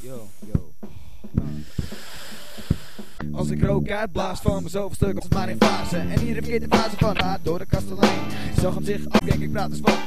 yo, yo. Ah. Als ik rook uitblaas van mezelf stuk, als het maar in fase. En hier de fase van, door de kastelein. Zag hem zich af, ik praat eens wat